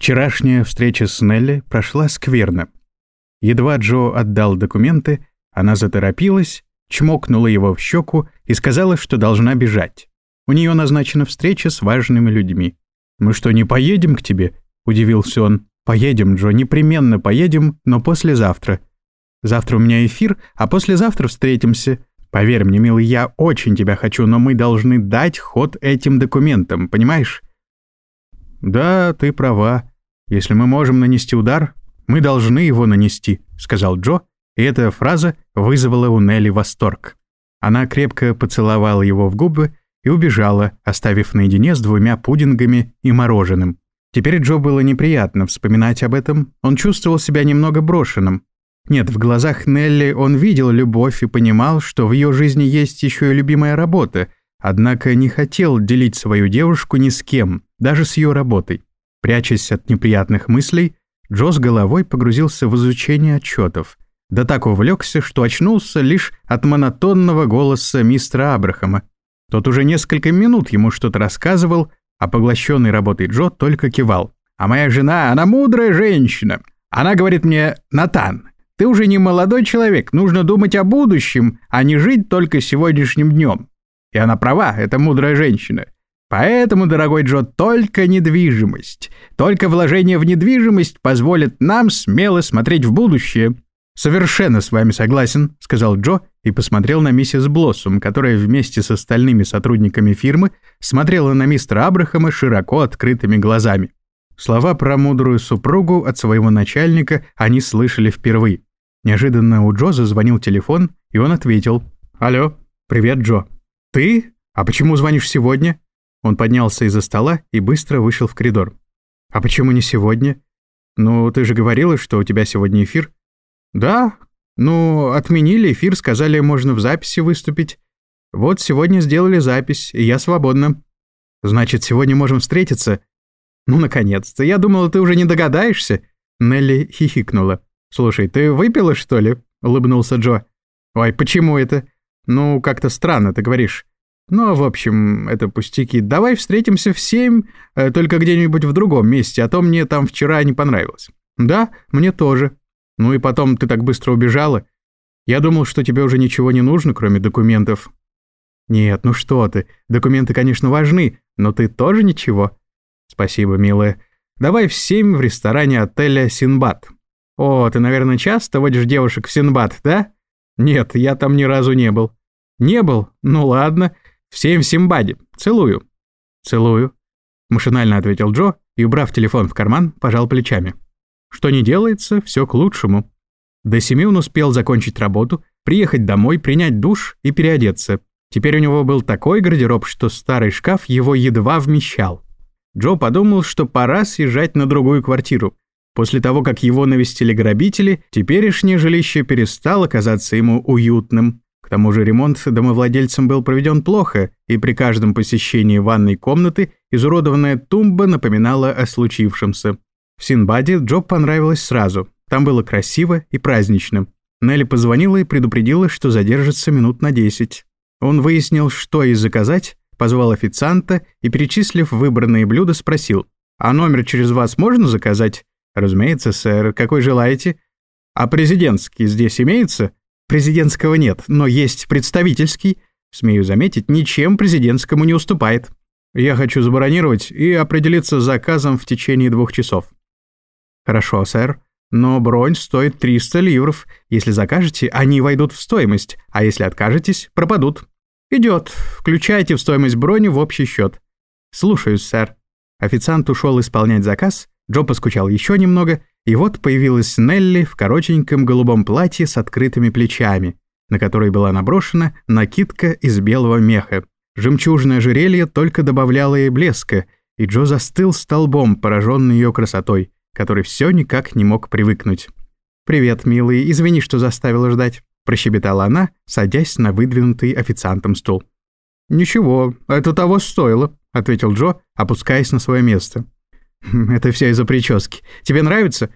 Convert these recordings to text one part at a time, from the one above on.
Вчерашняя встреча с Нелли прошла скверно. Едва Джо отдал документы, она заторопилась, чмокнула его в щеку и сказала, что должна бежать. У нее назначена встреча с важными людьми. «Мы что, не поедем к тебе?» – удивился он. «Поедем, Джо, непременно поедем, но послезавтра. Завтра у меня эфир, а послезавтра встретимся. Поверь мне, милый, я очень тебя хочу, но мы должны дать ход этим документам, понимаешь?» «Да, ты права. Если мы можем нанести удар, мы должны его нанести», — сказал Джо, и эта фраза вызвала у Нелли восторг. Она крепко поцеловала его в губы и убежала, оставив наедине с двумя пудингами и мороженым. Теперь Джо было неприятно вспоминать об этом, он чувствовал себя немного брошенным. Нет, в глазах Нелли он видел любовь и понимал, что в ее жизни есть еще и любимая работа, однако не хотел делить свою девушку ни с кем, даже с ее работой. Прячась от неприятных мыслей, Джо с головой погрузился в изучение отчетов. Да так увлекся, что очнулся лишь от монотонного голоса мистера Абрахама. Тот уже несколько минут ему что-то рассказывал, а поглощенный работой Джо только кивал. «А моя жена, она мудрая женщина. Она говорит мне, Натан, ты уже не молодой человек, нужно думать о будущем, а не жить только сегодняшним днем. И она права, это мудрая женщина. Поэтому, дорогой Джо, только недвижимость, только вложение в недвижимость позволит нам смело смотреть в будущее. «Совершенно с вами согласен», — сказал Джо и посмотрел на миссис Блоссум, которая вместе с остальными сотрудниками фирмы смотрела на мистера Абрахама широко открытыми глазами. Слова про мудрую супругу от своего начальника они слышали впервые. Неожиданно у Джо зазвонил телефон, и он ответил. «Алло, привет, Джо. Ты? А почему звонишь сегодня?» Он поднялся из-за стола и быстро вышел в коридор. «А почему не сегодня?» «Ну, ты же говорила, что у тебя сегодня эфир». «Да. Ну, отменили эфир, сказали, можно в записи выступить. Вот сегодня сделали запись, и я свободна». «Значит, сегодня можем встретиться?» «Ну, наконец-то. Я думала, ты уже не догадаешься». Нелли хихикнула. «Слушай, ты выпила, что ли?» — улыбнулся Джо. «Ой, почему это?» «Ну, как-то странно, ты говоришь. Ну, в общем, это пустяки. Давай встретимся в семь, э, только где-нибудь в другом месте, а то мне там вчера не понравилось. Да, мне тоже. Ну и потом ты так быстро убежала. Я думал, что тебе уже ничего не нужно, кроме документов. Нет, ну что ты, документы, конечно, важны, но ты тоже ничего. Спасибо, милая. Давай в семь в ресторане отеля «Синбад». О, ты, наверное, часто водишь девушек в «Синбад», да? Нет, я там ни разу не был. Не был? Ну ладно. «Всем в Симбаде. Целую». «Целую», — машинально ответил Джо и, убрав телефон в карман, пожал плечами. «Что не делается, все к лучшему». До семи он успел закончить работу, приехать домой, принять душ и переодеться. Теперь у него был такой гардероб, что старый шкаф его едва вмещал. Джо подумал, что пора съезжать на другую квартиру. После того, как его навестили грабители, теперешнее жилище перестало казаться ему уютным. К тому же ремонт домовладельцем был проведен плохо, и при каждом посещении ванной комнаты изуродованная тумба напоминала о случившемся. В Синбаде Джоб понравилось сразу. Там было красиво и празднично. Нелли позвонила и предупредила, что задержится минут на 10. Он выяснил, что и заказать, позвал официанта и, перечислив выбранные блюда, спросил, «А номер через вас можно заказать?» «Разумеется, сэр. Какой желаете?» «А президентский здесь имеется?» Президентского нет, но есть представительский. Смею заметить, ничем президентскому не уступает. Я хочу забронировать и определиться с заказом в течение двух часов. Хорошо, сэр. Но бронь стоит 300 ливров. Если закажете, они войдут в стоимость, а если откажетесь, пропадут. Идет. Включайте в стоимость брони в общий счет. Слушаюсь, сэр. Официант ушел исполнять заказ, Джо поскучал еще немного и вот появилась Нелли в коротеньком голубом платье с открытыми плечами, на которой была наброшена накидка из белого меха. Жемчужное ожерелье только добавляло ей блеска, и Джо застыл столбом, пораженный ее красотой, который все никак не мог привыкнуть. «Привет, милый, извини, что заставила ждать», – прощебетала она, садясь на выдвинутый официантом стул. «Ничего, это того стоило», – ответил Джо, опускаясь на свое место. «Это все из-за прически. Тебе нравится?»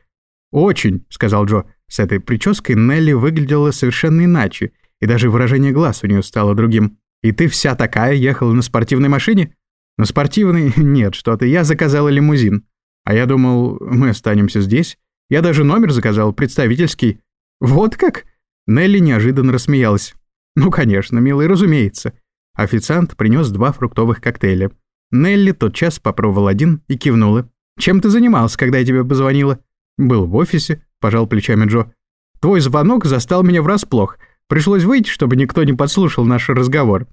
«Очень», — сказал Джо. С этой прической Нелли выглядела совершенно иначе, и даже выражение глаз у нее стало другим. «И ты вся такая ехала на спортивной машине?» «На спортивной? Нет, что ты, я заказала лимузин». А я думал, мы останемся здесь. Я даже номер заказал, представительский. Вот как? Нелли неожиданно рассмеялась. Ну, конечно, милый, разумеется. Официант принес два фруктовых коктейля. Нелли тотчас попробовал один и кивнула. «Чем ты занимался, когда я тебе позвонила?» «Был в офисе», — пожал плечами Джо. «Твой звонок застал меня врасплох. Пришлось выйти, чтобы никто не подслушал наш разговор.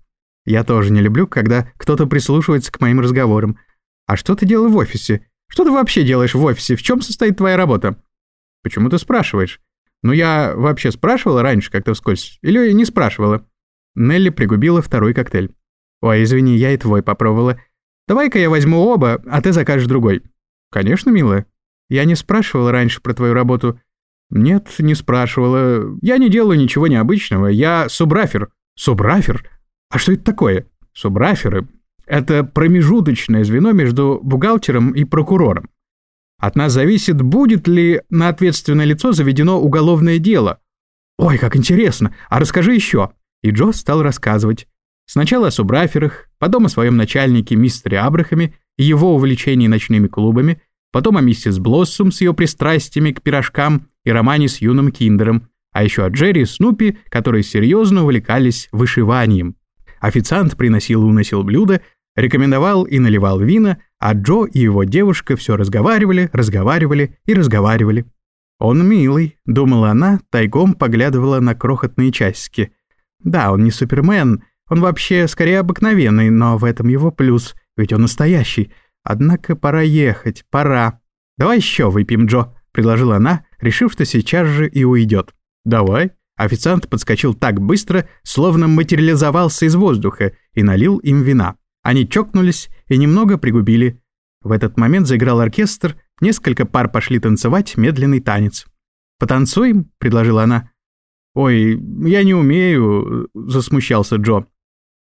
Я тоже не люблю, когда кто-то прислушивается к моим разговорам. А что ты делал в офисе? Что ты вообще делаешь в офисе? В чем состоит твоя работа?» «Почему ты спрашиваешь?» «Ну, я вообще спрашивала раньше как-то вскользь? Или не спрашивала?» Нелли пригубила второй коктейль. «Ой, извини, я и твой попробовала. Давай-ка я возьму оба, а ты закажешь другой». «Конечно, милая. Я не спрашивала раньше про твою работу». «Нет, не спрашивала. Я не делаю ничего необычного. Я субрафер». «Субрафер? А что это такое?» «Субраферы — это промежуточное звено между бухгалтером и прокурором. От нас зависит, будет ли на ответственное лицо заведено уголовное дело. Ой, как интересно. А расскажи еще. И Джо стал рассказывать. Сначала о субраферах, потом о своем начальнике мистере Абрахаме его увлечении ночными клубами, потом о миссис Блоссум с ее пристрастиями к пирожкам и романе с юным Киндером, а еще о Джерри и Снупи, которые серьезно увлекались вышиванием. Официант приносил и уносил блюда, рекомендовал и наливал вина, а Джо и его девушка все разговаривали, разговаривали и разговаривали. «Он милый», — думала она, тайком поглядывала на крохотные часики. «Да, он не Супермен, он вообще скорее обыкновенный, но в этом его плюс, ведь он настоящий. Однако пора ехать, пора. Давай еще выпьем, Джо», — предложила она, решив, что сейчас же и уйдет. «Давай». Официант подскочил так быстро, словно материализовался из воздуха, и налил им вина. Они чокнулись и немного пригубили. В этот момент заиграл оркестр, несколько пар пошли танцевать медленный танец. «Потанцуем?» — предложила она. «Ой, я не умею», — засмущался Джо.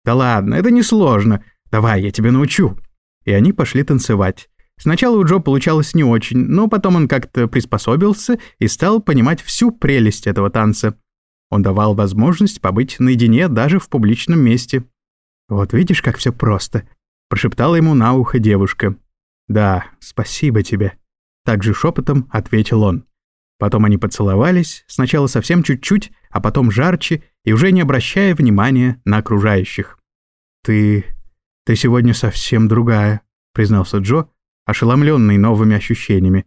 «Да ладно, это несложно. Давай, я тебя научу». И они пошли танцевать. Сначала у Джо получалось не очень, но потом он как-то приспособился и стал понимать всю прелесть этого танца. Он давал возможность побыть наедине даже в публичном месте. «Вот видишь, как все просто», — прошептала ему на ухо девушка. «Да, спасибо тебе», — также шепотом ответил он. Потом они поцеловались, сначала совсем чуть-чуть, а потом жарче, и уже не обращая внимания на окружающих. «Ты... ты сегодня совсем другая», — признался Джо, ошеломленный новыми ощущениями.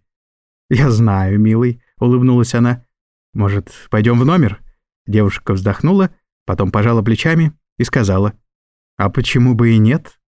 «Я знаю, милый», — улыбнулась она. «Может, пойдем в номер?» Девушка вздохнула, потом пожала плечами и сказала — «А почему бы и нет?»